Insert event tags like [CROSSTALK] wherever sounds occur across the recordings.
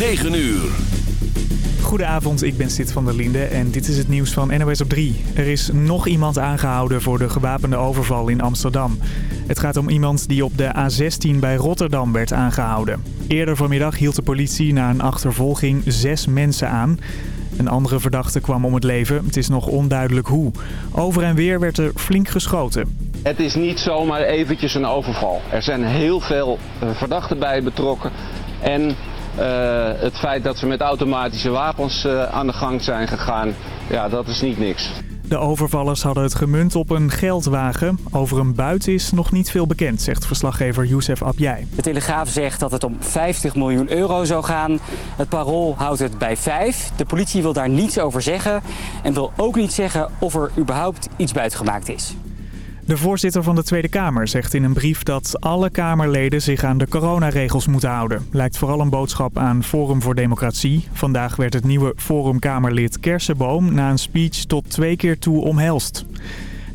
9 uur. Goedenavond, ik ben Sid van der Linde en dit is het nieuws van NOS op 3. Er is nog iemand aangehouden voor de gewapende overval in Amsterdam. Het gaat om iemand die op de A16 bij Rotterdam werd aangehouden. Eerder vanmiddag hield de politie na een achtervolging zes mensen aan. Een andere verdachte kwam om het leven. Het is nog onduidelijk hoe. Over en weer werd er flink geschoten. Het is niet zomaar eventjes een overval. Er zijn heel veel eh, verdachten bij betrokken. En het feit dat ze met automatische wapens uh, aan de gang zijn gegaan, ja, dat is niet niks. De overvallers hadden het gemunt op een geldwagen. Over een buit is nog niet veel bekend, zegt verslaggever Youssef Abjai. De Telegraaf zegt dat het om 50 miljoen euro zou gaan. Het parool houdt het bij 5. De politie wil daar niets over zeggen. En wil ook niet zeggen of er überhaupt iets buitgemaakt is. De voorzitter van de Tweede Kamer zegt in een brief dat alle Kamerleden zich aan de coronaregels moeten houden. Lijkt vooral een boodschap aan Forum voor Democratie. Vandaag werd het nieuwe Forum Kamerlid Kersenboom na een speech tot twee keer toe omhelst.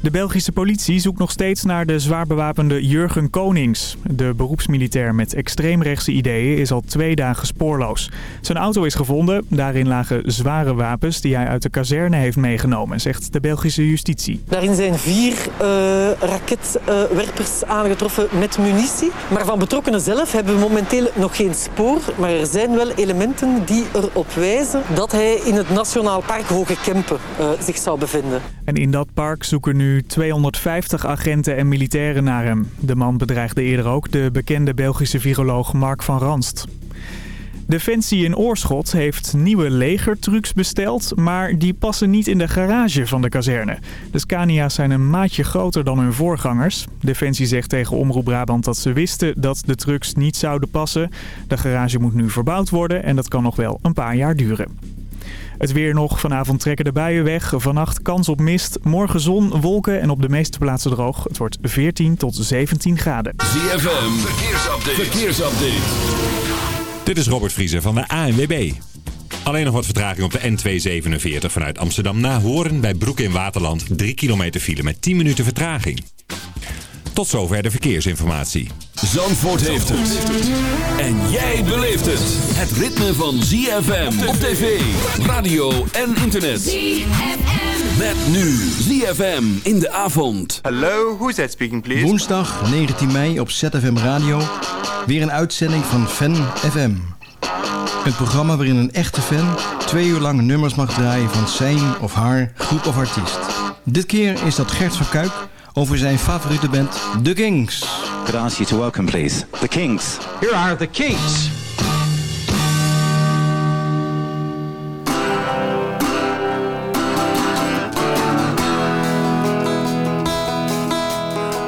De Belgische politie zoekt nog steeds naar de zwaar bewapende Jurgen Konings. De beroepsmilitair met extreemrechtse ideeën is al twee dagen spoorloos. Zijn auto is gevonden. Daarin lagen zware wapens die hij uit de kazerne heeft meegenomen, zegt de Belgische justitie. Daarin zijn vier uh, raketwerpers uh, aangetroffen met munitie. Maar van betrokkenen zelf hebben we momenteel nog geen spoor. Maar er zijn wel elementen die erop wijzen dat hij in het Nationaal Park Hoge Kempen uh, zich zou bevinden. En in dat park zoeken nu 250 agenten en militairen naar hem. De man bedreigde eerder ook de bekende Belgische viroloog Mark van Ranst. Defensie in Oorschot heeft nieuwe legertrucs besteld, maar die passen niet in de garage van de kazerne. De Scania's zijn een maatje groter dan hun voorgangers. Defensie zegt tegen Omroep Brabant dat ze wisten dat de trucks niet zouden passen. De garage moet nu verbouwd worden en dat kan nog wel een paar jaar duren. Het weer nog. Vanavond trekken de buien weg. Vannacht kans op mist. Morgen zon, wolken en op de meeste plaatsen droog. Het wordt 14 tot 17 graden. ZFM, verkeersupdate. verkeersupdate. Dit is Robert Vriezer van de ANWB. Alleen nog wat vertraging op de N247 vanuit Amsterdam naar Horen bij Broek in Waterland. 3 kilometer file met 10 minuten vertraging. Tot zover de verkeersinformatie. Zandvoort heeft het. En jij beleeft het. Het ritme van ZFM op tv, radio en internet. ZFM. Met nu ZFM in de avond. Hallo, who is that speaking please? Woensdag 19 mei op ZFM Radio. Weer een uitzending van Fan FM. Een programma waarin een echte fan twee uur lang nummers mag draaien van zijn of haar groep of artiest. Dit keer is dat Gert van Kuik over zijn favoriete band The Kings. Could I ask you to welcome please The Kings. Here are The Kings.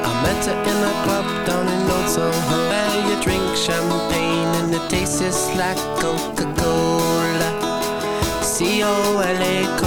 I met her in a club down in Where you drink champagne and it tastes like Coca-Cola C-O-L-A Cola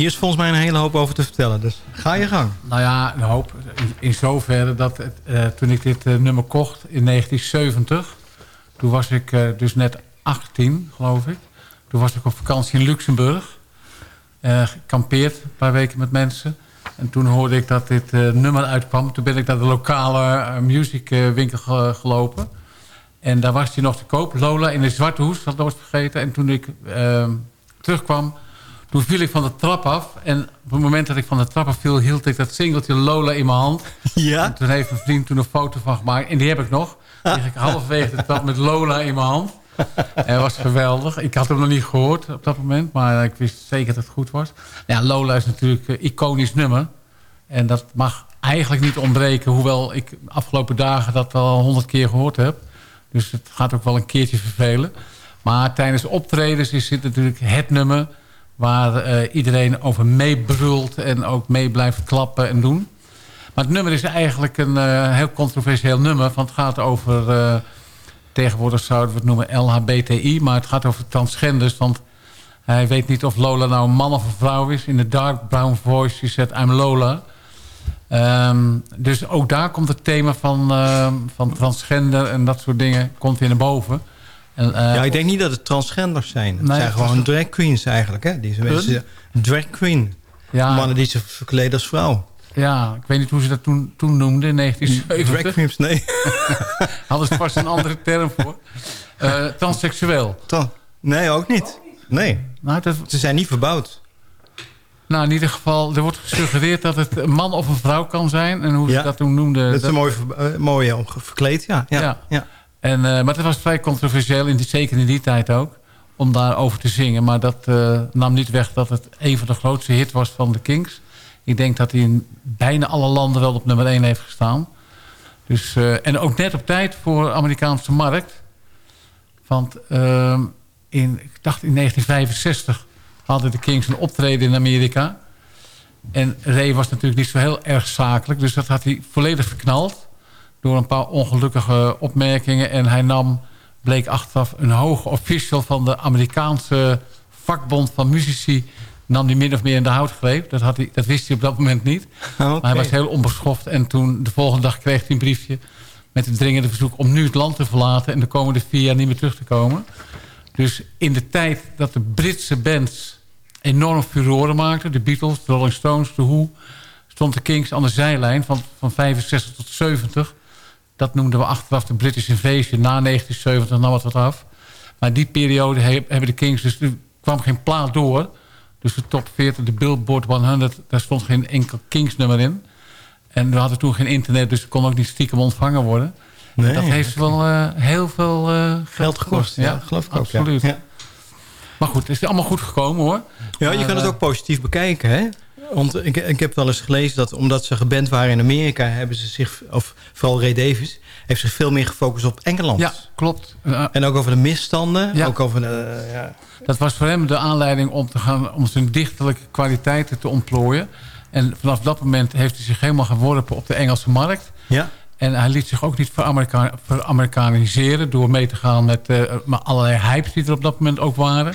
hier is volgens mij een hele hoop over te vertellen. Dus ga je gang. Nou ja, een hoop. In, zoverre dat eh, toen ik dit eh, nummer kocht in 1970... toen was ik eh, dus net 18, geloof ik. Toen was ik op vakantie in Luxemburg. gekampeerd, een paar weken met mensen. En toen hoorde ik dat dit nummer uitkwam. Toen ben ik naar de lokale musicwinkel ge- gelopen. En daar was hij nog te koop. Lola in de zwarte hoes, had nooit vergeten. En toen ik eh, terugkwam, toen viel ik van de trap af. En op het moment dat ik van de trap af viel, hield ik dat singeltje Lola in mijn hand. Ja? En toen heeft mijn vriend toen een foto van gemaakt. En die heb ik nog. Lig ik halverwege de trap met Lola in mijn hand. En dat was geweldig. Ik had hem nog niet gehoord op dat moment. Maar ik wist zeker dat het goed was. Ja, Lola is natuurlijk een iconisch nummer. En dat mag eigenlijk niet ontbreken. Hoewel ik de afgelopen dagen dat wel honderd keer gehoord heb. Dus het gaat ook wel een keertje vervelen. Maar tijdens optredens is dit natuurlijk het nummer... waar eh, iedereen over meebrult en ook mee blijft klappen en doen. Maar het nummer is eigenlijk een eh, heel controversieel nummer. Want het gaat over... eh, tegenwoordig zouden we het noemen LHBTI. Maar het gaat over transgenders. Want hij weet niet of Lola nou een man of een vrouw is. In de dark brown voice, she said I'm Lola. Ehm, dus ook daar komt het thema van, van transgender en dat soort dingen komt weer naar boven. Eh, ja, ik denk niet dat het transgenders zijn. Het Nee, zijn was- gewoon drag queens eigenlijk. Hè? Die mensen, drag queen. Ja. Mannen die zich verkleden als vrouw. Ja, ik weet niet hoe ze dat toen, toen noemden in 1970. Drag queens, nee. [LAUGHS] Hadden ze vast een andere term voor. Eh, transseksueel. Tra- nee, ook niet. Nee. Nou, dat, Ze zijn niet verbouwd. nou, in ieder geval, er wordt gesuggereerd dat het een man of een vrouw kan zijn. En hoe Ja. ze dat toen noemden... Dat is een mooi, eh, mooi om verkleed, ja. ja. Ja. ja. En, eh, maar het was vrij controversieel, in die, zeker in die tijd ook, om daarover te zingen. Maar dat eh, nam niet weg dat het een van de grootste hits was van de Kings. Ik denk dat hij in bijna alle landen wel op nummer 1 heeft gestaan. Dus, eh, en ook net op tijd voor de Amerikaanse markt. Want ehm, in, ik dacht in 1965 hadden de Kings een optreden in Amerika. En Ray was natuurlijk niet zo heel erg zakelijk. Dus dat had hij volledig verknald door een paar ongelukkige opmerkingen. En hij nam, bleek achteraf, een hoge official van de Amerikaanse vakbond van muzici... nam die min of meer in de houtgreep. Dat, had hij, dat wist hij op dat moment niet. [LAUGHS] Maar hij was heel onbeschoft. En toen de volgende dag kreeg hij een briefje... met een dringende verzoek om nu het land te verlaten... en de komende vier jaar niet meer terug te komen. Dus in de tijd dat de Britse bands enorm furoren maakten... de Beatles, de Rolling Stones, de Who... stond de Kings aan de zijlijn van, van 65 tot 70. Dat noemden we achteraf de British Invasion. Na 1970 nam het wat af. Maar die periode he- hebben de Kings... dus er kwam geen plaat door. Dus de top 40, de Billboard 100... daar stond geen enkel Kings nummer in. En we hadden toen geen internet... dus het kon ook niet stiekem ontvangen worden. Nee, dat heeft wel eh, heel veel eh, geld, Geld gekost, ja, Ja, geloof ik ook. ja. absoluut. Ja. Maar goed, het is allemaal goed gekomen hoor. Ja, je Maar, kan het eh, ook positief bekijken, hè? Want ik, ik heb wel eens gelezen dat omdat ze geband waren in Amerika... hebben ze zich, of vooral Ray Davis... heeft zich veel meer gefocust op Engeland. Ja, klopt. Eh, En ook over de misstanden. Ja. Ook over de, ja. Dat was voor hem de aanleiding om, te gaan, om zijn dichterlijke kwaliteiten te ontplooien. En vanaf dat moment heeft hij zich helemaal geworpen op de Engelse markt. Ja. En hij liet zich ook niet veramerika- veramerikaniseren... door mee te gaan met eh, maar allerlei hypes die er op dat moment ook waren.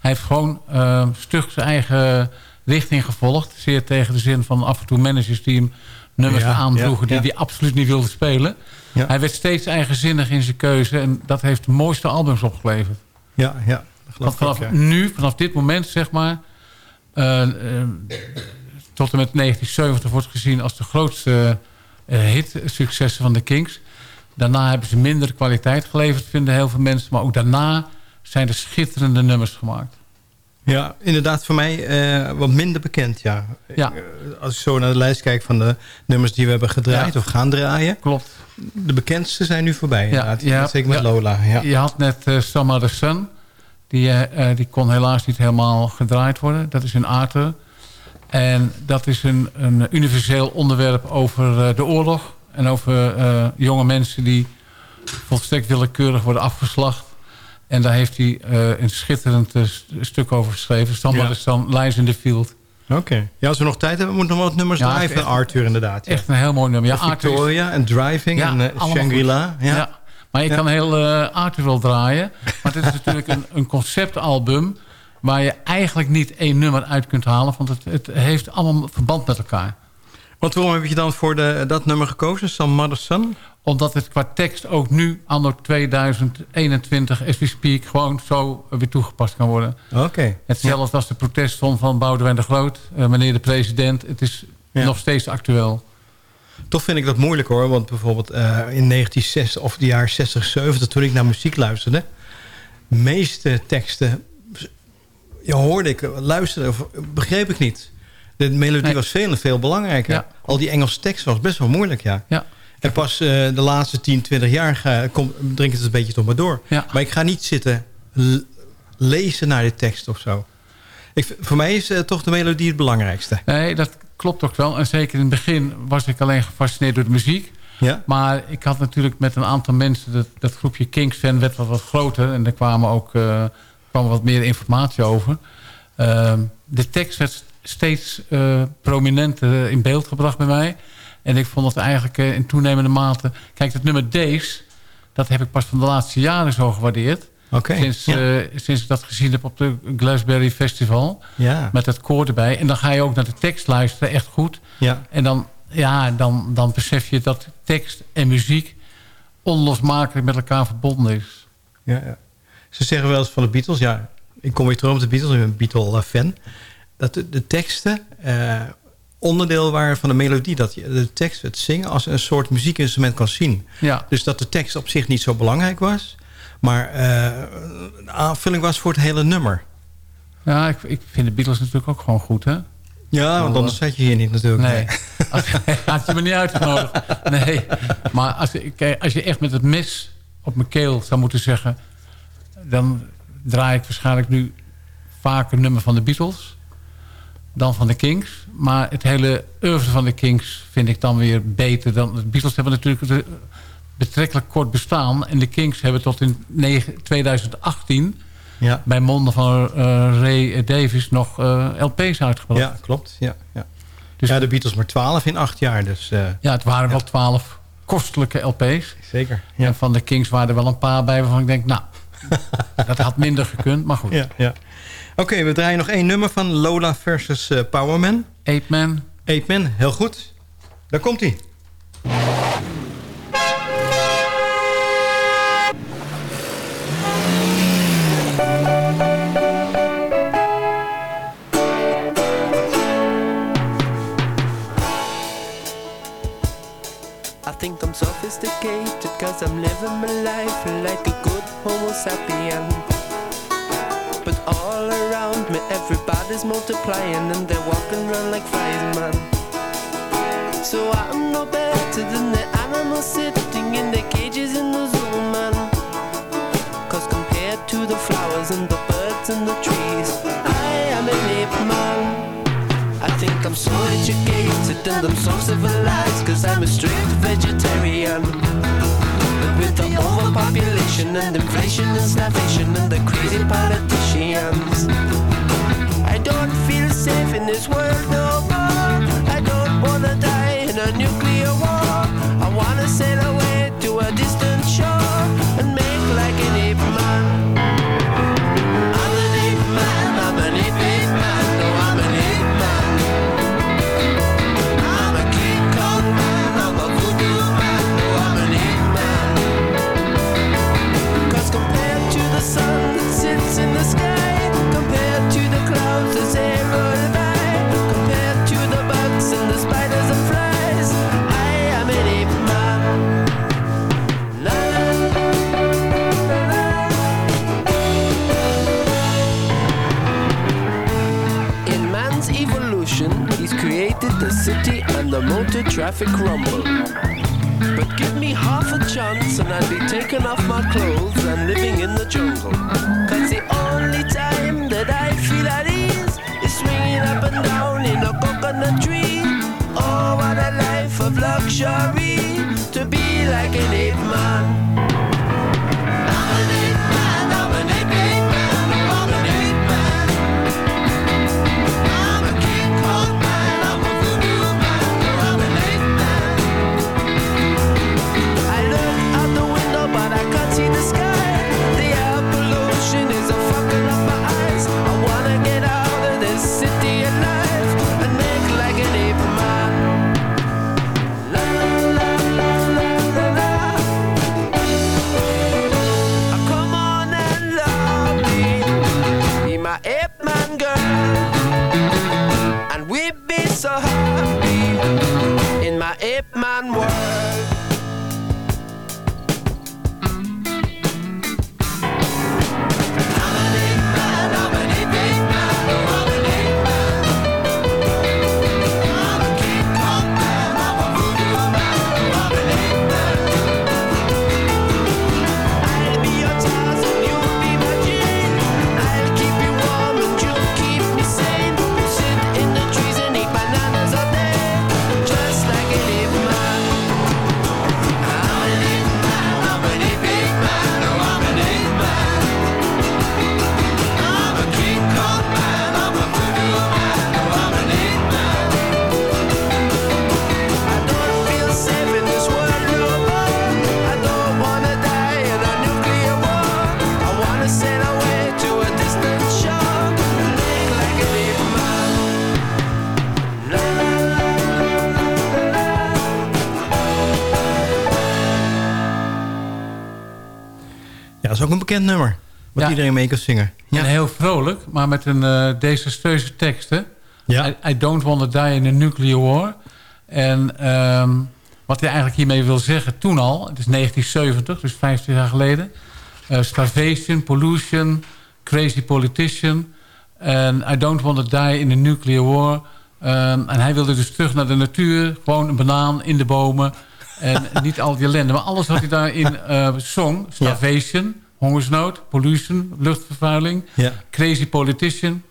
Hij heeft gewoon eh, stug zijn eigen richting gevolgd. Zeer tegen de zin van af en toe managers die hem nummers Ja, ja. die hij absoluut niet wilde spelen. Hij werd steeds eigenzinnig in zijn keuze... en dat heeft de mooiste albums opgeleverd. Ja, ja. Want vanaf nu, vanaf dit moment zeg maar... eh, eh, tot en met 1970 wordt gezien als de grootste eh, hit-successen van de Kings. Daarna hebben ze minder kwaliteit geleverd, vinden heel veel mensen. Maar ook daarna zijn er schitterende nummers gemaakt. Ja, inderdaad voor mij eh, wat minder bekend, ja. Ja. Eh, Als ik zo naar de lijst kijk van de nummers die we hebben gedraaid Ja. of gaan draaien. Klopt. De bekendste zijn nu voorbij, inderdaad. ja, Zeker met. Lola, ja. Je had net uh, Other Sun. Die, die kon helaas niet helemaal gedraaid worden. Dat is een Arthur. En dat is een, een universeel onderwerp over de oorlog. En over jonge mensen die volstrekt willekeurig worden afgeslacht. En daar heeft hij eh, een schitterend eh, st- stuk over geschreven. Some Ja. Other Sun, Lies in the Field. Oké. Ja, als we nog tijd hebben, moeten we nog wat nummers Ja, draaien is Arthur inderdaad. Ja. Echt een heel mooi nummer. Ja, is- Victoria en Driving Ja, en eh, Shangri-La. Ja. Maar je kan heel Arthur wel draaien. Maar het is natuurlijk een, een conceptalbum... waar je eigenlijk niet één nummer uit kunt halen. Want het, het heeft allemaal verband met elkaar. Want waarom heb je dan voor de, dat nummer gekozen, Some Mother Son? Omdat het qua tekst ook nu, anno 2021, as we speak... gewoon zo weer toegepast kan worden. Oké. Hetzelfde als de protestsong van Boudewijn de Groot. Uh, meneer de president, het is ja. nog steeds actueel. Toch vind ik dat moeilijk hoor. Want bijvoorbeeld uh, in 1960 of de jaren 60, 70... toen ik naar muziek luisterde... meeste teksten ja, hoorde ik, luisterde, begreep ik niet. De melodie nee. was veel en veel belangrijker. Ja. Al die Engelse tekst was best wel moeilijk, ja. ja. En pas uh, de laatste 10, 20 jaar ga, kom, drink het een beetje tot me door. Ja. Maar ik ga niet zitten lezen naar de tekst of zo. Ik, voor mij is uh, toch de melodie het belangrijkste. Nee, dat klopt ook wel. En zeker in het begin was ik alleen gefascineerd door de muziek. Ja. Maar ik had natuurlijk met een aantal mensen... dat, dat groepje Kings fan werd wat, wat groter. En er kwamen ook uh, kwam wat meer informatie over. Uh, de tekst werd steeds prominenter in beeld gebracht bij mij. En ik vond dat eigenlijk uh, in toenemende mate... Kijk, het nummer Days, dat heb ik pas van de laatste jaren zo gewaardeerd. Okay, sinds, ja. uh, sinds ik dat gezien heb op de Glastonbury Festival. Ja. Met het koor erbij. En dan ga je ook naar de tekst luisteren, echt goed. Ja. En dan, ja, dan, dan besef je dat tekst en muziek onlosmakelijk met elkaar verbonden is. Ja, ja. Ze zeggen wel eens van de Beatles... Ja, ik kom weer terug op de Beatles, ik ben een Beatle-fan... dat de, de teksten uh, onderdeel waren van de melodie. Dat je de tekst, het zingen, als een soort muziekinstrument kan zien. Ja. Dus dat de tekst op zich niet zo belangrijk was... maar uh, een aanvulling was voor het hele nummer. Ja, ik, ik vind de Beatles natuurlijk ook gewoon goed, hè? Ja, want anders zat je hier niet natuurlijk. Nee, als, [LAUGHS] had je me niet uitgenodigd. Nee, maar als, kijk, als je echt met het mes op mijn keel zou moeten zeggen... dan draai ik waarschijnlijk nu vaak een nummer van de Beatles... dan van de Kings. Maar het hele oeuvre van de Kings vind ik dan weer beter. Dan, de Beatles hebben natuurlijk betrekkelijk kort bestaan... en de Kings hebben tot in 2018... Ja. bij monden van uh, Ray Davis nog uh, LP's uitgebracht. Ja, klopt. Ja, ja. Dus ja, de Beatles maar 12 in acht jaar. Dus, uh, ja, het waren ja. wel 12 kostelijke LP's. Zeker. Ja. En van de Kings waren er wel een paar bij waarvan ik denk... nou, [LAUGHS] dat had minder gekund, maar goed. Ja, ja. Oké, okay, we draaien nog één nummer van Lola versus uh, Powerman. Ape Man. Ape Man, heel goed. Daar komt hij. think I'm sophisticated Cause I'm living my life like a good homo sapien But all around me everybody's multiplying And they're walking around like flies, man. So I'm no better than the animals sitting in their cages in the zoo, man. Cause compared to the flowers and the birds and the trees I am an ape man. I think I'm so educated and I'm so civilized Cause I'm a strict vegetarian the overpopulation and inflation and starvation And the crazy politicians. I don't feel safe in this world no more. I don't wanna die in a nuclear war city and the motor traffic rumble. But give me half a chance and I'd be taking off my clothes and living in the jungle. Cause the only time that I feel at ease is swinging up and down in a coconut tree. Oh, what a life of luxury to be like an ape man. Bekend nummer. Wat Ja. iedereen mee kan zingen. En heel vrolijk, maar met een eh desastreuze teksten. Ja. I, I don't want to die in a nuclear war. En ehm, wat hij eigenlijk hiermee wil zeggen, toen al, het is 1970, dus 50 jaar geleden. eh, starvation, pollution, crazy politician. En I don't want to die in a nuclear war. Ehm, en hij wilde dus terug naar de natuur. Gewoon een banaan in de bomen. En [LAUGHS] niet al die ellende. Maar alles wat hij daarin eh zong. Starvation, hongersnood, pollution, luchtvervuiling. Ja. Crazy politician.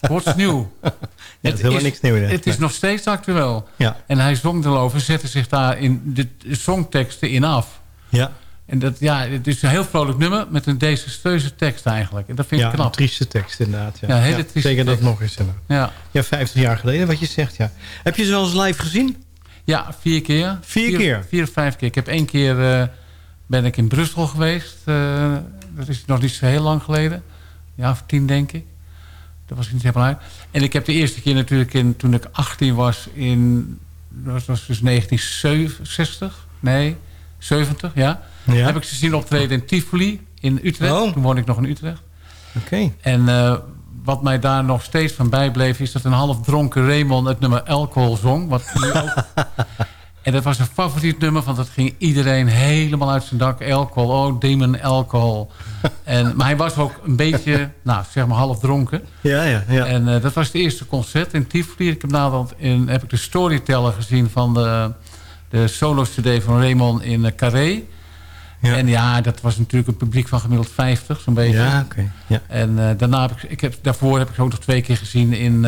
What's new? [LAUGHS] Ja, dat is helemaal niks nieuws. Het is nog steeds actueel. Ja. En hij zong erover, zette zich daar in de songteksten in af. Ja. En dat, ja, het is een heel vrolijk nummer met een desastreuze tekst eigenlijk. En dat vind ik Ja, knap. trieste tekst inderdaad. Ja, Ja, hele trieste Zeker dat nog eens. inderdaad. Ja. ja, 50 jaar geleden wat je zegt. Ja. Heb je ze wel eens live gezien? Ja, vier keer. Vier keer? Vier of vijf keer. Ik heb één keer eh, ben ik in Brussel geweest. Eh, dat is nog niet zo heel lang geleden. Ja, of tien denk ik. Dat was niet helemaal uit. En ik heb de eerste keer natuurlijk in, toen ik 18 was in... Dat was dus 1960? Nee, 70, ja. Ja. Heb ik ze zien optreden in Tivoli in Utrecht. Oh. Toen woonde ik nog in Utrecht. Oké. En eh, wat mij daar nog steeds van bijbleef... is dat een half dronken Raymond het nummer Alcohol zong. Wat nu ook... [LAUGHS] en dat was een favoriet nummer... want dat ging iedereen helemaal uit zijn dak. Alcohol, oh, demon alcohol. [LAUGHS] en, maar hij was ook een beetje, nou, zeg maar half dronken. Ja, ja, ja. En eh, dat was het eerste concert in Tivoli. Ik heb naderhand in, heb ik de storyteller gezien... van de, de solo-cd van Raymond in uh, Carré... Ja. En ja, dat was natuurlijk een publiek van gemiddeld 50, zo'n beetje. Ja, oké. Ja. En uh, daarna heb ik, ik heb, daarvoor heb ik ze ook nog twee keer gezien in,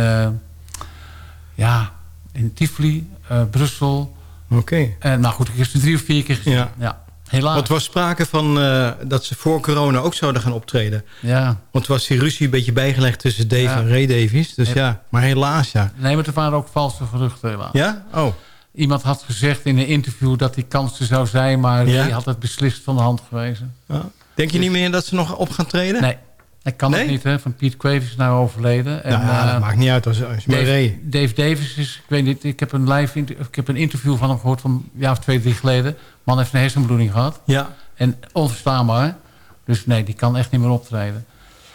ja, in Tivoli, Brussel. Oké. Okay. En nou goed, ik heb ze drie of vier keer gezien. Ja. ja. Helaas. Want er was sprake van uh, dat ze voor corona ook zouden gaan optreden. Ja. Want er was die ruzie een beetje bijgelegd tussen Dave ja. en Ray Davies. Dus ja. ja, maar helaas ja. Nee, maar er waren ook valse geruchten helaas. Ja? Oh. Iemand had gezegd in een interview dat die kans er zou zijn... maar ja? die had het beslist van de hand gewezen. Ja. Denk je dus... niet meer dat ze nog op gaan treden? Nee. Dat kan nee? ook niet, hè. Van Piet Quavis is nou overleden. En, ja, uh, dat maakt niet uit als, als je Dave, Dave Davis is... Ik weet niet, ik heb een live... Ik heb een interview van hem gehoord van een jaar of twee, drie geleden. Man heeft een hersenbloeding gehad. Ja. En onverstaanbaar. Dus nee, die kan echt niet meer optreden.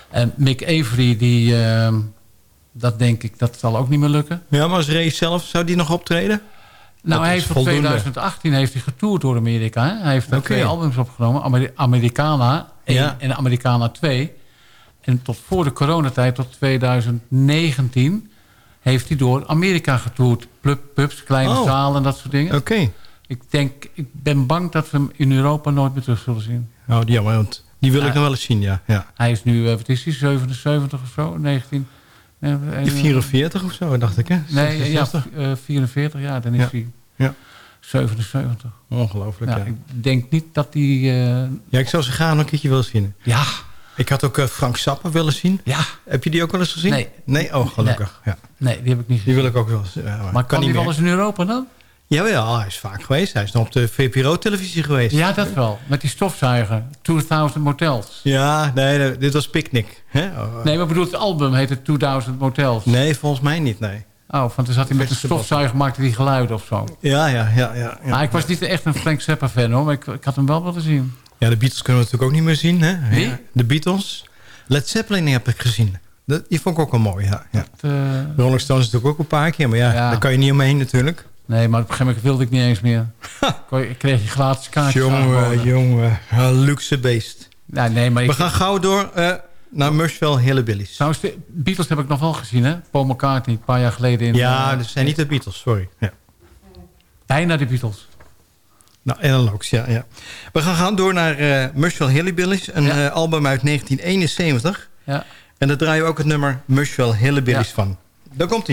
En Mick Avery, die... Uh, dat denk ik, dat zal ook niet meer lukken. Ja, maar als Ray zelf, zou die nog optreden? Nou, hij heeft in 2018 heeft hij getoerd door Amerika. Hè? Hij heeft okay. twee albums opgenomen. Amer Americana 1 ja. en Americana 2. En tot voor de coronatijd, tot 2019... heeft hij door Amerika getoerd. Pubs, kleine oh. zalen en dat soort dingen. Oké. Okay. Ik denk, ik ben bang dat we hem in Europa nooit meer terug zullen zien. Oh, jammer, want die wil ja. ik nog wel eens zien, ja. ja. Hij is nu, wat is hij, 77 of zo? 19... Nee, 44 of zo, dacht ik, hè? Nee, ja, uh, 44, ja, dan is ja. hij ja. 77. Ongelooflijk, ja, ja. Ik denk niet dat hij... Uh... Ja, ik zou ze gaan een keertje willen zien. Ja. Ik had ook uh, Frank Zappa willen zien. Ja. Heb je die ook wel eens gezien? Nee. Nee? Oh, gelukkig. Nee, ja. nee die heb ik niet gezien. Die wil ik ook wel eens. Uh, maar, kan hij wel eens in Europa dan? Jawel, hij is vaak geweest. Hij is nog op de VPRO-televisie geweest. Ja, dat wel. Met die stofzuiger. 2000 Motels. Ja, nee, dit was Picnic. Hè? Oh, nee, maar bedoel, het album heette 2000 Motels. Nee, volgens mij niet, nee. Oh, want toen zat hij met een stofzuiger, maakte hij geluiden of zo. Ja, ja, ja. ja, ja. Maar ik was niet echt een Frank Zappa-fan, hoor. Maar ik, ik had hem wel willen zien. Ja, de Beatles kunnen we natuurlijk ook niet meer zien, hè? Wie? Ja, de Beatles. Led Zeppelin heb ik gezien. Dat, die vond ik ook wel mooi, ja. ja. Uh, Rolling Stones natuurlijk ook een paar keer, maar ja, ja. daar kan je niet omheen natuurlijk. Nee, maar op een gegeven moment wilde ik niet eens meer. ik kreeg je gratis kaartjes Jongen, jongen. luxe beest. Nee, maar We gaan gauw door uh, naar Mushville Hillbillies. Trouwens, de Beatles heb ik nog wel gezien, hè? Paul McCartney, een paar jaar geleden. In, ja, dat zijn niet de Beatles, sorry. Ja. Bijna de Beatles. Nou, analogs, ja, ja. We gaan gaan door naar uh, Mushville Hillbillies. Een ja. uh, album uit 1971. Ja. En daar draaien we ook het nummer Mushville Hillbillies ja. van. Daar komt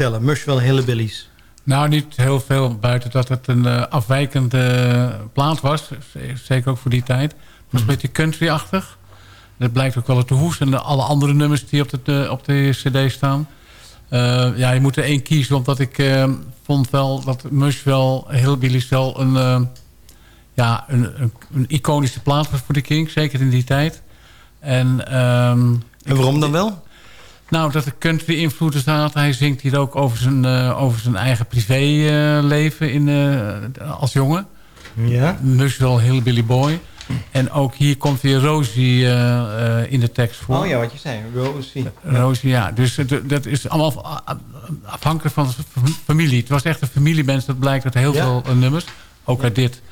vertellen. Mushville Hillbillies. Nou, niet heel veel buiten dat het een uh, afwijkende plaat was. Zeker ook voor die tijd. Het was een beetje country-achtig. Dat blijkt ook wel uit de hoes en de, alle andere nummers die op de, op de cd staan. Uh, ja, je moet er één kiezen, omdat ik uh, vond wel dat Mush wel Hillbillies wel een, uh, ja, een, een, een, iconische plaat was voor de King. Zeker in die tijd. En, um, en waarom dan wel? Nou, dat er country invloeden zaten. Hij zingt hier ook over zijn, over zijn eigen privéleven in als jongen. Ja. Mush wel Hillbilly Boy. En ook hier komt weer Rosie uh, in de tekst voor. Oh ja, wat je zei, Rosie. Rosie, ja. Dus dat is allemaal afhankelijk van de familie. Het was echt een familieband. Dat blijkt uit heel veel nummers. Ook uit, dit,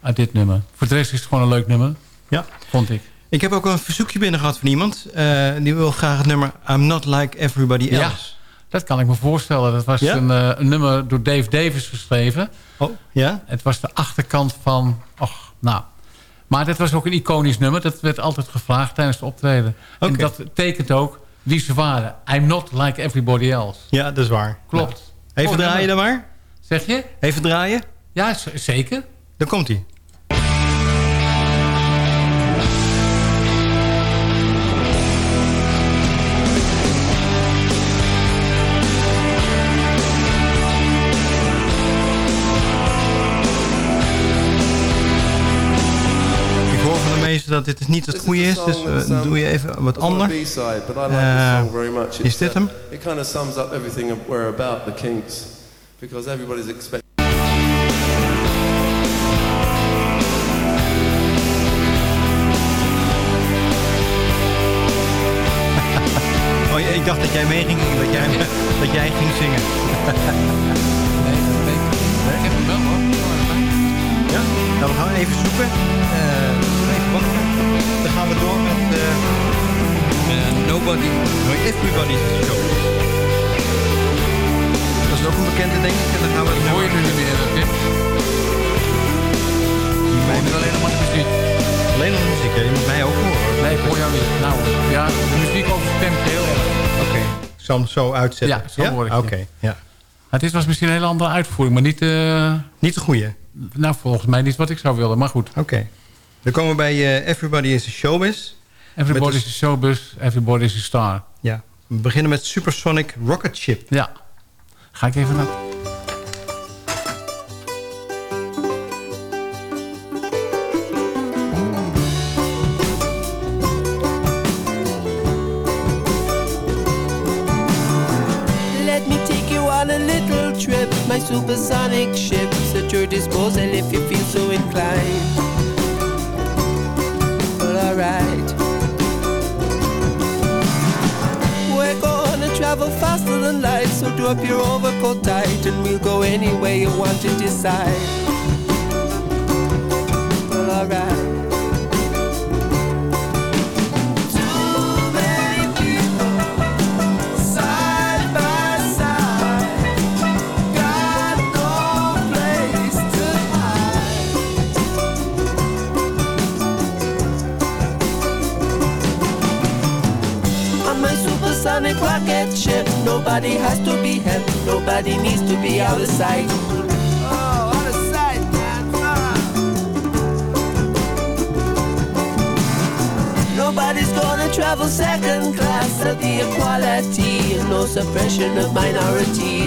uit dit nummer. Voor de rest is het gewoon een leuk nummer. Ja. Vond ik. Ik heb ook een verzoekje binnen gehad van iemand. die wil graag het nummer I'm Not Like Everybody Else. Ja, dat kan ik me voorstellen. Dat was een, een, nummer door Dave Davis geschreven. Oh, ja? Het was de achterkant van... Och, nou... Maar dat was ook een iconisch nummer. Dat werd altijd gevraagd tijdens de optreden. Okay. En dat tekent ook wie ze waren. I'm not like everybody else. Ja, dat is waar. Klopt. Even oh, draaien dan maar. Zeg je? Even draaien. Ja, zeker. Dan komt hij. Dat dit niet het goede is, dus uh, doe je even wat anders. Uh, is dit hem? It kind of sums up everything we're about, the Kinks. Because everybody's expecting... [LAUGHS] oh, ik dacht dat jij mee ging, dat jij, dat jij ging zingen. [LAUGHS] nee, dat weet ik. Ik heb hem wel hoor. Ja, nou we gaan even zoeken. Uh. Dan gaan we door met uh, uh, Nobody, no, Everybody's Show. Dat is ook een bekende denk ik. En dan gaan we Hoor je nu niet meer, Pim? Alleen nog maar de muziek. Alleen nog de muziek, ja. Je moet mij ook horen. Nee, ik hoor jou niet. Nou, ja, de muziek overstemt heel erg. Oké, ik zal hem zo uitzetten. Ja, zo hoor ik Oké, okay. ja. Het is was misschien een hele andere uitvoering, maar niet... Uh... Niet de goede? Nou, volgens mij niet wat ik zou willen, maar goed. Oké. Okay. Dan komen we bij uh, Everybody is a Showbiz. Everybody is a Showbiz, Everybody is a Star. Ja. We beginnen met Supersonic Rocket Ship. Ja. Ga ik even naar... want of minority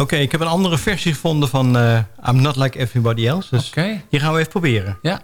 Oké, ik heb een andere versie gevonden van eh, I'm Not Like Everybody Else. Dus hier die gaan we even proberen. Ja.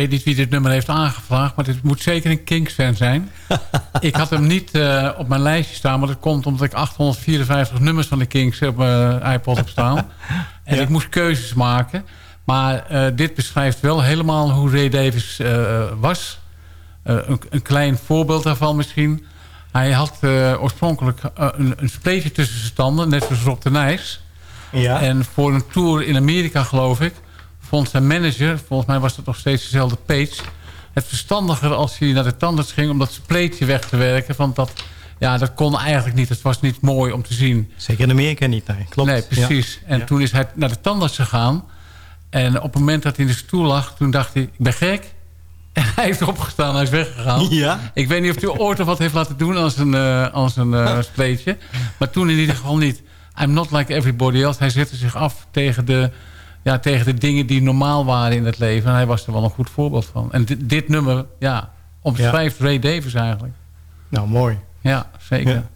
weet niet wie dit nummer heeft aangevraagd... maar dit moet zeker een Kings-fan zijn. [LAUGHS] ik had hem niet eh, op mijn lijstje staan... maar dat komt omdat ik 854 nummers van de Kings op mijn iPod heb staan. [LAUGHS] en ik moest keuzes maken. Maar eh, dit beschrijft wel helemaal hoe Ray Davis eh, was. Een, een, klein voorbeeld daarvan misschien. Hij had oorspronkelijk een, een spleetje tussen zijn tanden... net zoals Rob Denijs. Ja. En voor een tour in Amerika, geloof ik vond zijn manager, volgens mij was dat nog steeds dezelfde Page... het verstandiger als hij naar de tandarts ging om dat spleetje weg te werken. Want dat, ja, dat kon eigenlijk niet. Het was niet mooi om te zien. Zeker in Amerika niet, nee. Klopt. Nee, precies. En toen is hij naar de tandarts gegaan. En op het moment dat hij in de stoel lag, toen dacht hij, ik ben gek. [LAUGHS] En hij heeft opgestaan, hij is weggegaan. Ja? Ik weet niet of hij ooit of wat heeft laten doen als een, eh, als een uh, spleetje. Maar toen in ieder geval niet. I'm not like everybody else. Hij zette zich af tegen de ja, tegen de dingen die normaal waren in het leven. En hij was er wel een goed voorbeeld van. En dit, dit nummer, ja, omschrijft Ray Davis eigenlijk. Nou, mooi. Ja, zeker. Ja.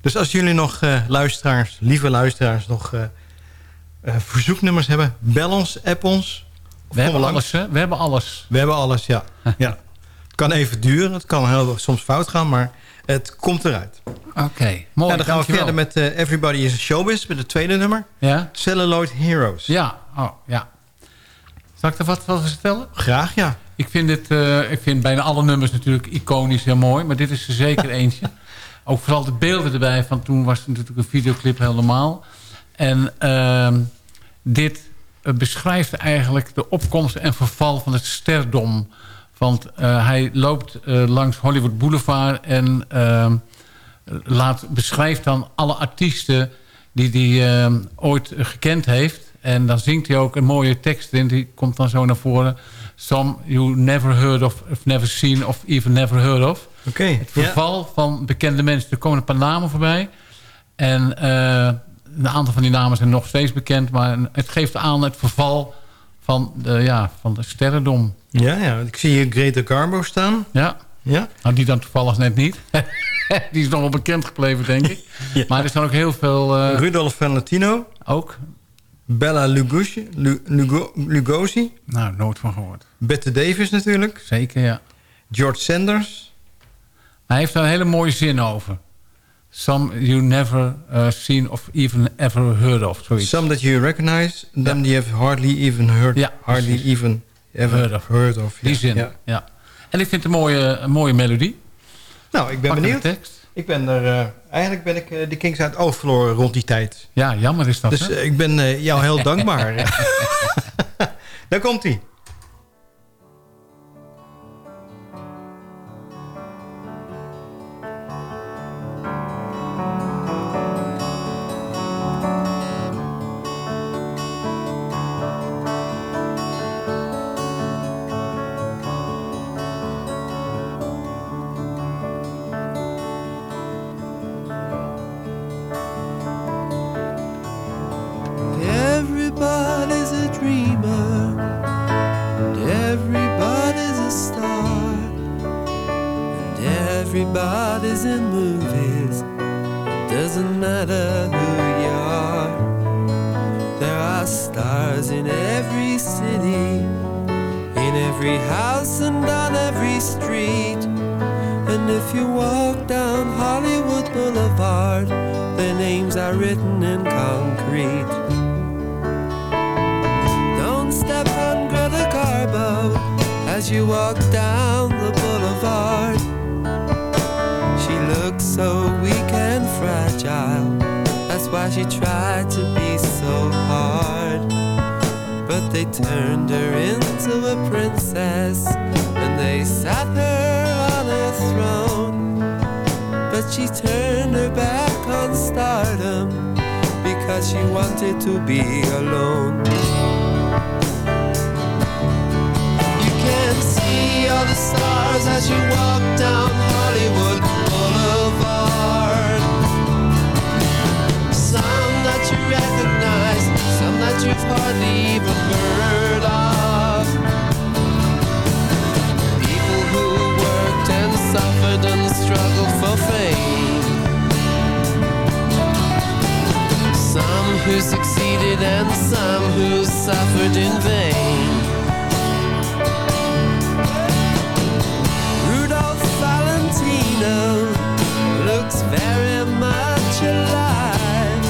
Dus als jullie nog eh, luisteraars, lieve luisteraars, nog eh, eh, verzoeknummers hebben, bel ons, app ons. We hebben langs. alles, hè? We hebben alles. We hebben alles, ja. [LAUGHS] ja. Het kan even duren, het kan heel, soms fout gaan, maar het komt eruit. Oké, mooi. Ja, dan gaan we verder met eh, Everybody is a Showbiz, met het tweede nummer. Ja? Celluloid Heroes. Ja, oh, ja. Zal ik er wat van vertellen? Graag, ja. Ik vind, het, eh, ik vind bijna alle nummers natuurlijk iconisch heel mooi. Maar dit is er zeker [LAUGHS] eentje. Ook vooral de beelden erbij. Van toen was het natuurlijk een videoclip helemaal. En ehm, dit eh, beschrijft eigenlijk de opkomst en verval van het sterdom. Want eh, hij loopt eh, langs Hollywood Boulevard en ehm, laat, beschrijft dan alle artiesten die hij ooit gekend heeft. En dan zingt hij ook een mooie tekst in. Die komt dan zo naar voren. Some you never heard of, of never seen of even never heard of. Oké. Het verval van bekende mensen. Er komen een paar namen voorbij. En eh, een aantal van die namen zijn nog steeds bekend. Maar het geeft aan het verval van de, ja, van de sterrendom. Ja, ja. Ik zie hier Greta Garbo staan. Ja. Ja. Nou, die dan toevallig net niet. [LAUGHS] die is nog wel bekend gebleven, denk ik. [LAUGHS] Maar er staan ook heel veel... eh, Rudolf Valentino. Ook. Bella Lugosi. Lu- Lugo- Lugosi. Nou, nooit van gehoord. Bette Davis natuurlijk. Zeker, ja. George Sanders. Hij heeft daar een hele mooie zin over. Some you never uh, seen of even ever heard of. Zoiets. Some that you recognize. Them you have hardly even heard. Ja, hardly precies. even ever Heard of. heard of. Die zin, ja. En ik vind het een mooie, een mooie melodie. Nou, ik ben Pak benieuwd. tekst. Ik ben er, eh, eigenlijk ben ik eh, de Kings uit oog verloren rond die tijd. Ja, jammer is dat. Dus hè? eh, ik ben jou heel [LAUGHS] dankbaar. [LAUGHS] Daar komt hij. In concrete. Don't step on Greta Garbo as you walk down the boulevard. She looks so weak and fragile. That's why she tried to be so hard. But they turned her into a princess and they sat her on a throne. But she turned her back on stardom because she wanted to be alone. You can see all the stars as you walk down Hollywood Boulevard. Some that you recognize, some that you've hardly even heard of. People who worked and suffered and struggled for fame. Some who succeeded and some who suffered in vain. Rudolph Valentino looks very much alive,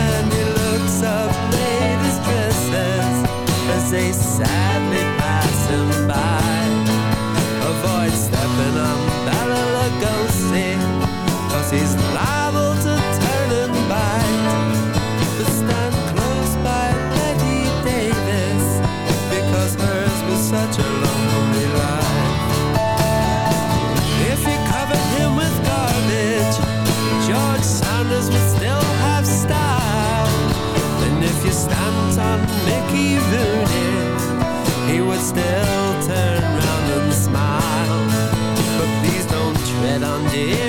and he looks up ladies' dresses as they sadly pass him by. Avoid stepping on Bella Lugosi, cause he's still turn around and smile. But please don't tread on dear.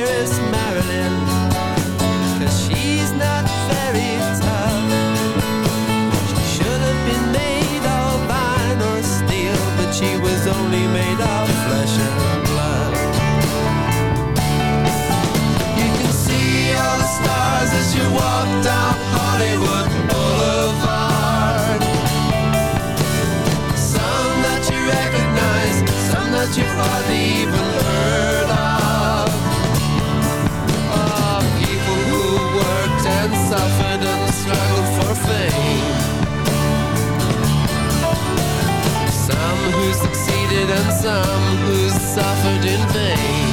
Some who suffered in vain.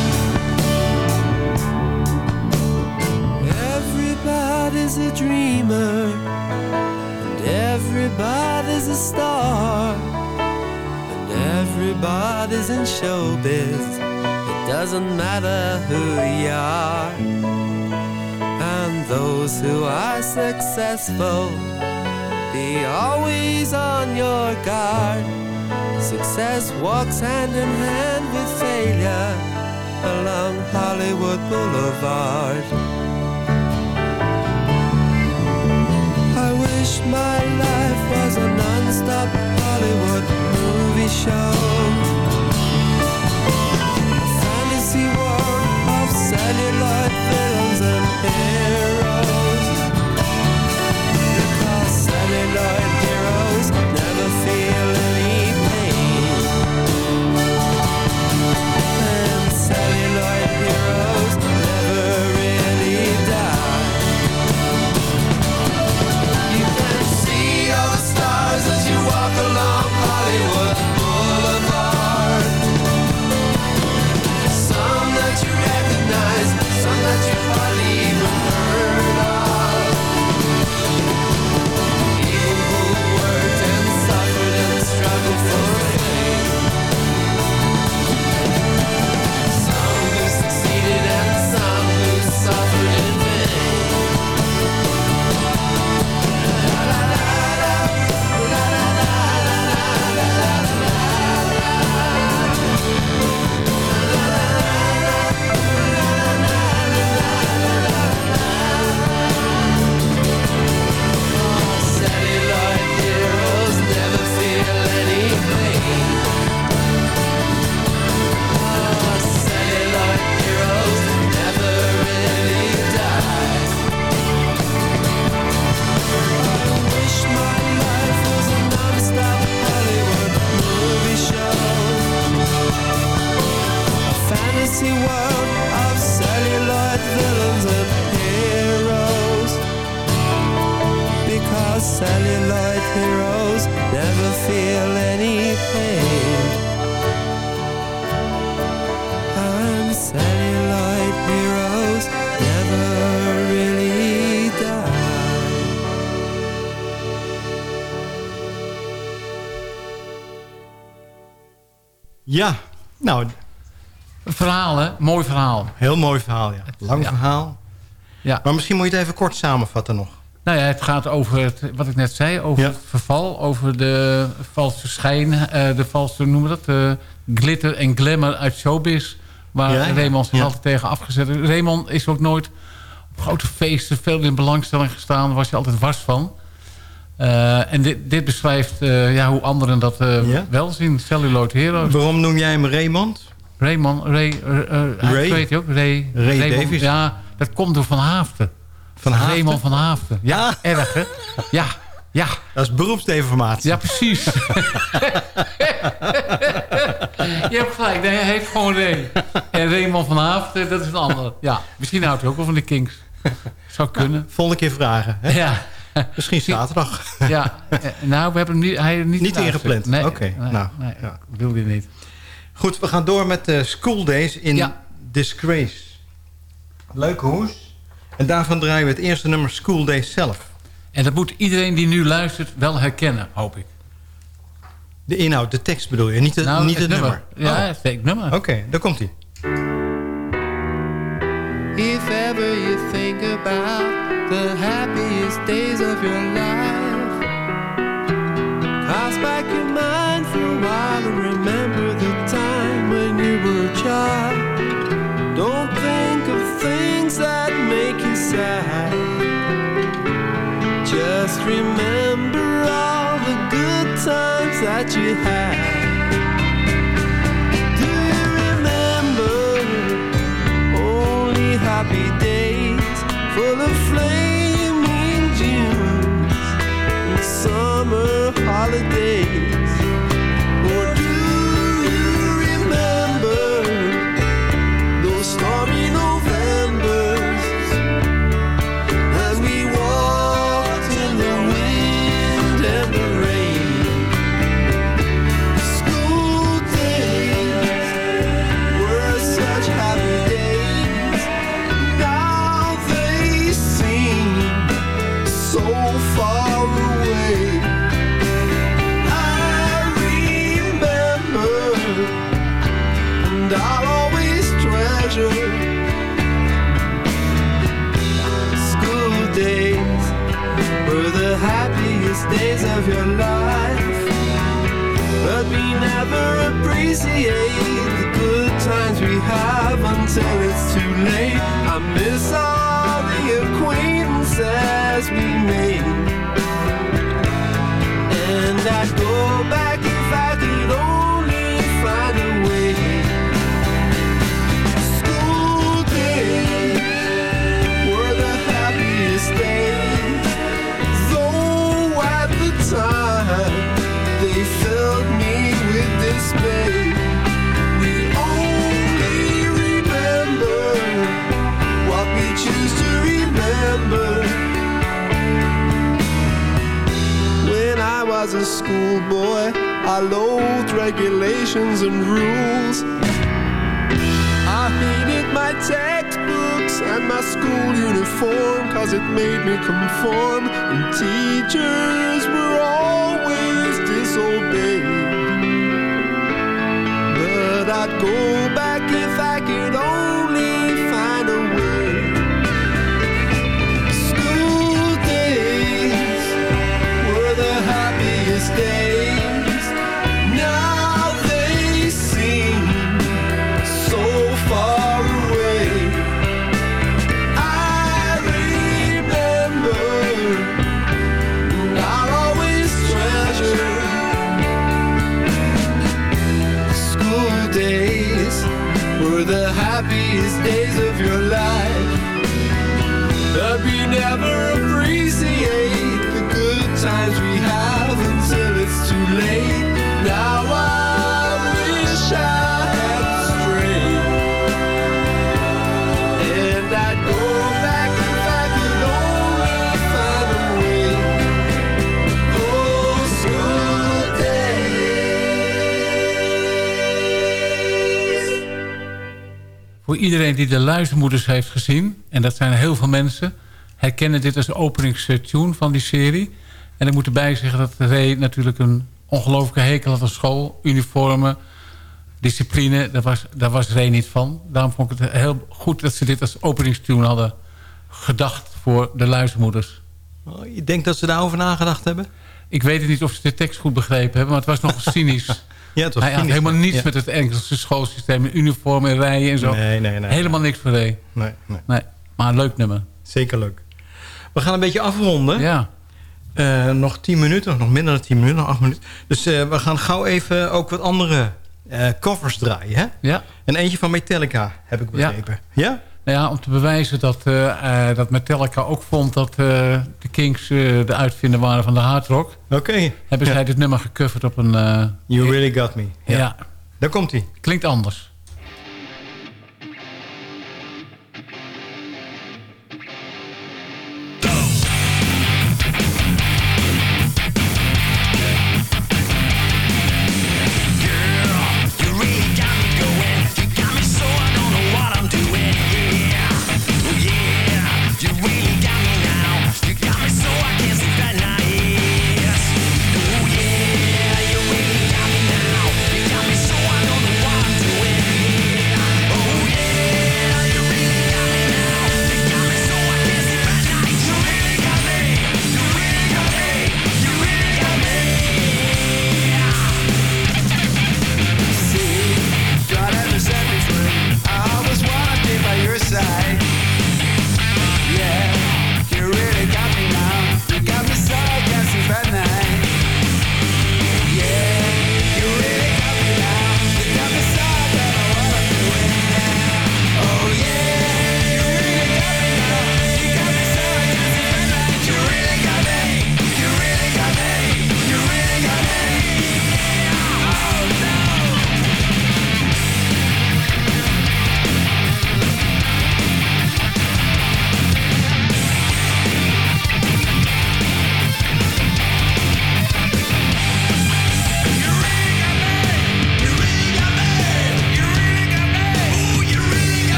Everybody's a dreamer, and everybody's a star, and everybody's in showbiz. It doesn't matter who you are. And those who are successful, be always on your guard. Success walks hand in hand with failure along Hollywood Boulevard. I wish my life was a non-stop Hollywood movie show. A fantasy world of celluloid villains and heroes. Because celluloid heroes never feel any verhaal, hè? Mooi verhaal. Heel mooi verhaal, ja. Lang ja. verhaal. Ja. Maar misschien moet je het even kort samenvatten nog. Nou ja, het gaat over het, wat ik net zei, over Ja. het verval, over de valse schijn, eh, de valse, noemen we dat, de glitter en glamour uit showbiz. Waar Ja. Raymond zich Ja. altijd tegen afgezet heeft. Raymond is ook nooit op grote feesten veel in belangstelling gestaan. Daar was hij altijd wars van. Eh, en dit, dit beschrijft eh, ja, hoe anderen dat Ja. wel zien. Celluloid Heroes. Waarom noem jij hem Raymond? Raymond, Ray, hij Ray? weet je ook, Ray, Ray. Ja, dat komt door Van Haafden. Van Haafden? Raymond van Haafden. Ja, erg hè? Ja, ja. Dat is beroepsdeformatie. Ja, precies. [LAUGHS] Je hebt gelijk, nee, hij heeft gewoon Ray. En Raymond van Haafden, dat is een ander. Ja, misschien houdt hij ook wel van de Kings. Zou kunnen. Volgende keer vragen. Hè? Ja. Misschien zaterdag. Ja, eh, nou, we hebben hem niet, hij niet, Niet ingepland? Nee, Oké, nee, nou, nee, ja. wilde niet. Goed, we gaan door met de School Days in Ja. Disgrace. Leuke hoes. En daarvan draaien we het eerste nummer School Days zelf. En dat moet iedereen die nu luistert wel herkennen, hoop ik. De inhoud, de tekst bedoel je, niet, de, Nou, niet het, het nummer. nummer. Ja, Oh. het het nummer. Oké, daar komt hij. If ever you think about the happiest days of your life, cast back your mind for a while and remember the you sad. remember all the good times that you had? Do you remember only happy days full of flaming Junes and summer holidays? Voor iedereen die de luistermoeders heeft gezien... en dat zijn heel veel mensen... herkennen dit als de openingstune van die serie. En ik moet erbij zeggen dat Ray natuurlijk een ongelooflijke hekel had aan school. Uniformen, discipline, daar was, daar was Ray niet van. Daarom vond ik het heel goed dat ze dit als openingstune hadden gedacht... voor de luistermoeders. Oh, je denkt dat ze daarover nagedacht hebben? Ik weet het niet of ze de tekst goed begrepen hebben... maar het was nog [LAUGHS] cynisch. Ja, het was Hij had helemaal niets ja. met het Engelse schoolsysteem... uniform en rijen en zo. Nee, nee, nee. Helemaal niks voor. Nee, nee. Nee, maar een leuk nummer. Zeker leuk. We gaan een beetje afronden. Ja. Eh, nog tien minuten, of nog minder dan tien minuten, nog acht minuten. Dus eh, we gaan gauw even ook wat andere eh, covers draaien, hè? Ja. En eentje van Metallica, heb ik begrepen. Ja? Nou ja, om te bewijzen dat, eh, eh, dat Metallica ook vond dat eh, de Kings de uitvinder waren van de hardrock. Oké. Hebben Ja. zij dit nummer gecoverd op een... You Really Got Me. ja. Daar komt hij. Klinkt anders.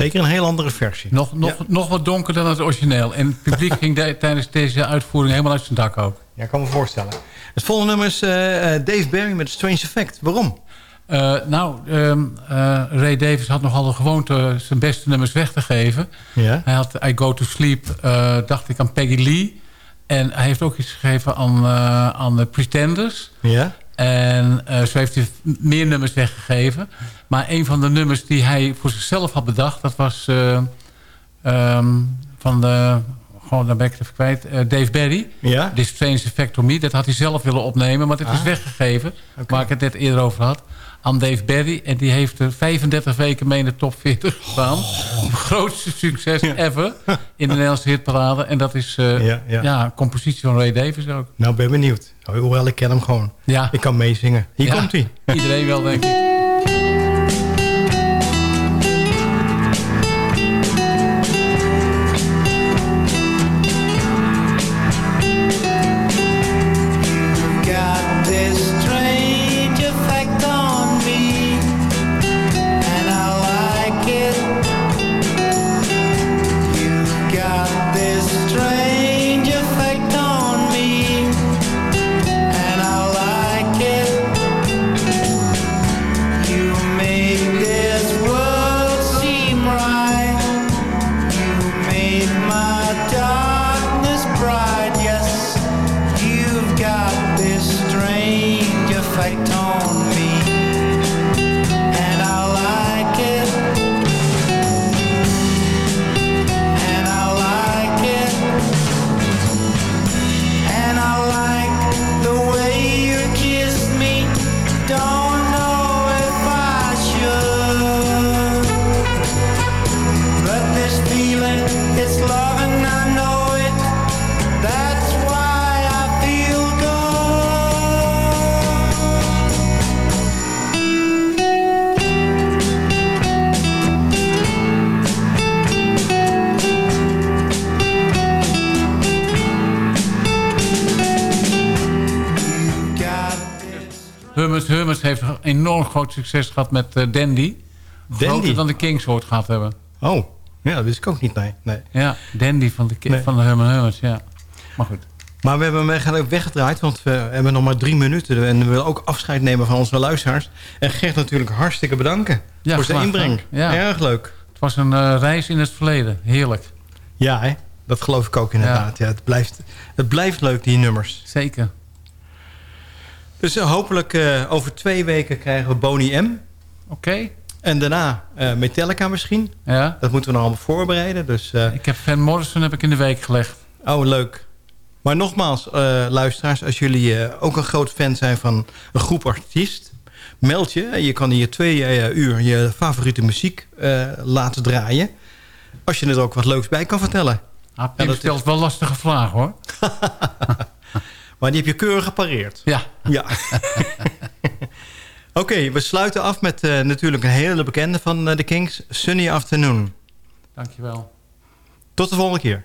Zeker een heel andere versie. Nog, nog, nog wat donkerder dan het origineel. En het publiek ging de- tijdens deze uitvoering helemaal uit zijn dak ook. Ja, ik kan me voorstellen. Het volgende nummer is eh, eh, Dave Barry met Strange Effect. Waarom? Eh, nou, ehm, eh, Ray Davis had nogal de gewoonte zijn beste nummers weg te geven. Ja. Hij had I Go To Sleep, dacht ik, aan Peggy Lee. En hij heeft ook iets gegeven aan, aan de Pretenders. Ja. En eh, zo heeft hij meer nummers weggegeven. Maar een van de nummers die hij voor zichzelf had bedacht... dat was eh, ehm, van de... Gewoon, daar ben ik het even kwijt. eh, Dave Barry. Ja. This Strange Effect on Me. Dat had hij zelf willen opnemen. Maar het is Ah. weggegeven. Waar ik het net eerder over had. Aan Dave Barry. En die heeft er 35 weken mee in de top 40 gestaan. Het grootste succes ever. In de [LAUGHS] Nederlandse hitparade. En dat is eh, Ja, ja. ja, een compositie van Ray Davis ook. Nou, ben benieuwd. Hoewel, ik ken hem gewoon. Ik kan meezingen. Hier komt hij. [LAUGHS] Iedereen wel, denk ik. Strange effect groot succes gehad met eh, Dandy. Groter dan de Kings ooit gehad hebben. Oh, ja, dat wist ik ook niet. Nee, nee. Ja, Dandy van de, Nee. van de Hummer Hummers, ja. Maar goed. Maar we hebben hem eigenlijk weggedraaid, want we hebben nog maar drie minuten. En we willen ook afscheid nemen van onze luisteraars. En Gert natuurlijk hartstikke bedanken Ja, voor zijn inbreng. Ja. Erg leuk. Het was een eh, reis in het verleden. Heerlijk. Ja, hè? dat geloof ik ook inderdaad. Ja. het, blijft, het blijft leuk, die nummers. Zeker. Dus eh, hopelijk eh, over twee weken krijgen we Boney M. Oké. En daarna eh, Metallica misschien. Ja. Dat moeten we nog allemaal voorbereiden. Dus, Ik heb Van Morrison heb ik in de week gelegd. Oh, leuk. Maar nogmaals, luisteraars, als jullie ook een groot fan zijn van een groep artiest... meld je. Je kan hier twee uur je favoriete muziek laten draaien. Als je er ook wat leuks bij kan vertellen. Ah, Pim dat stelt wel lastige vragen hoor. [LAUGHS] Maar die heb je keurig gepareerd. Ja. Ja. [LAUGHS] Oké, we sluiten af met eh, natuurlijk een hele bekende van eh, de Kings. Sunny Afternoon. Dankjewel. Tot de volgende keer.